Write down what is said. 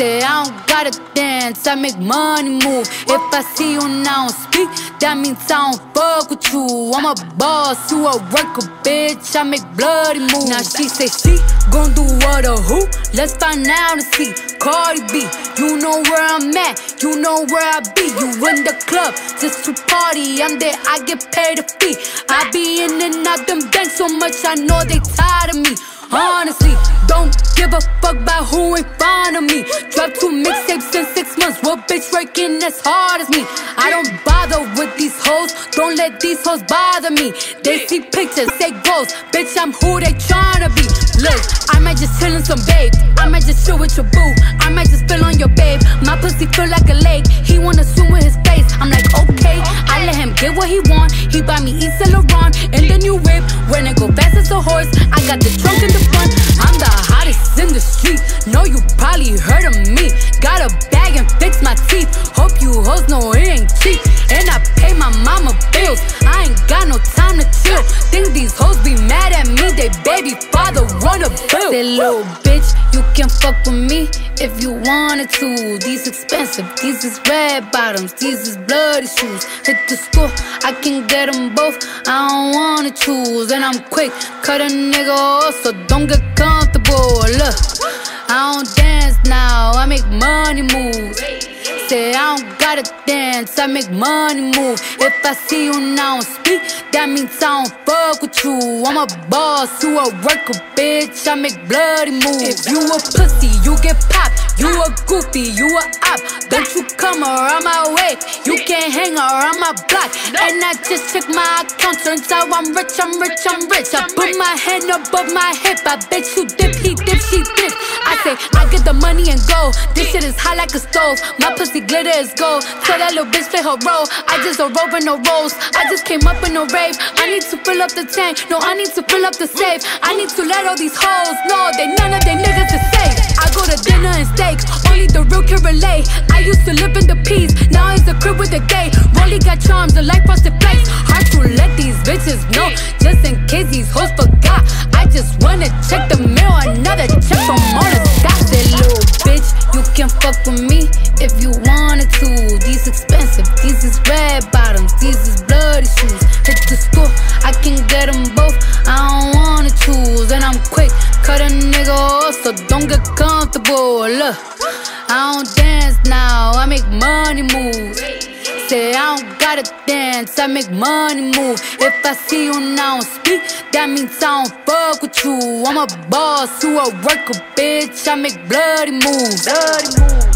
I don't gotta dance, I make money move. If I see you now speak, that means I don't fuck with you. I'm a boss, you a worker, bitch. I make bloody moves. Now she say she gon' do what or who? Let's find out and see. Cardi B, you know where I'm at, you know where I be. You in the club just to party. I'm there, I get paid a fee. I be in and out them banks so much, I know they tired of me. Honestly, don't give a fuck about who in front of me. Drop two mixtapes in six months. What bitch working as hard as me? I don't bother with these hoes. Don't let these hoes bother me. They see pictures, they goals. Bitch, I'm who they tryna be. Look, I might just chill in some babe. I might just chill with your boo. I might just spill on your babe. My pussy feel like a lake. He wanna swim with his face. I'm like, okay. I let him get what he want. He buy me East Laurent in the new whip. When it go as horse, I got the trunk in the front. I'm the hottest in the street. Know you probably heard of me. Got a bag and fix my teeth. Hope you hoes know it ain't cheap. And I pay my mama bills. I ain't got no time to chill. Think these hoes be mad at me. They baby father wanna bill. That little bitch, you can fuck with me if you wanted to. These expensive, these is red bottoms, these is bloody shoes. Hit the school, I can get them both. I don't wanna choose, and I'm quick, cut a nigga off, so don't get comfortable. Look, I don't dance now, I make money moves. Say I don't gotta dance, I make money move. If I see you now speak, that means I don't fuck with you. I'm a boss, you a worker, bitch. I make bloody moves. If you a pussy, you get popped. You a goofy, you a op. Don't you come around my way. You can't hang around my block. And I just check my account. Turns out I'm rich, I'm rich, I'm rich. I put my hand above my hip. I bet you dip, he dip, she dip. I say, I get the money and go. This shit is hot like a stove. My pussy glitter is gold. Tell that little bitch play her role. I just a rope and no rolls. I just came up in a rave. I need to fill up the tank. No, I need to fill up the safe. I need to let all these hoes know that none of they niggas is safe. I go to dinner and steaks. Only the real can relate. I used to live in the peace. Now it's a crib with a gay. Rolly got charms, the life frosted flakes. Hard to let these bitches know. Just in case these hoes forgot. I just wanna check the mail. Another check from all the dots. That little bitch, you can fuck with me if you wanted to. These expensive, these is red bottoms, these is bloody shoes. Hit the store, I can get them both. I don't wanna choose, and I'm quick, cut a nigga off, so don't get comfortable. Look, I don't dance now, I make money moves. Say I don't gotta dance, I make money move. If I see you now speak, that means I don't fuck with you. I'm a boss, you a worker, bitch. I make bloody moves. Bloody moves.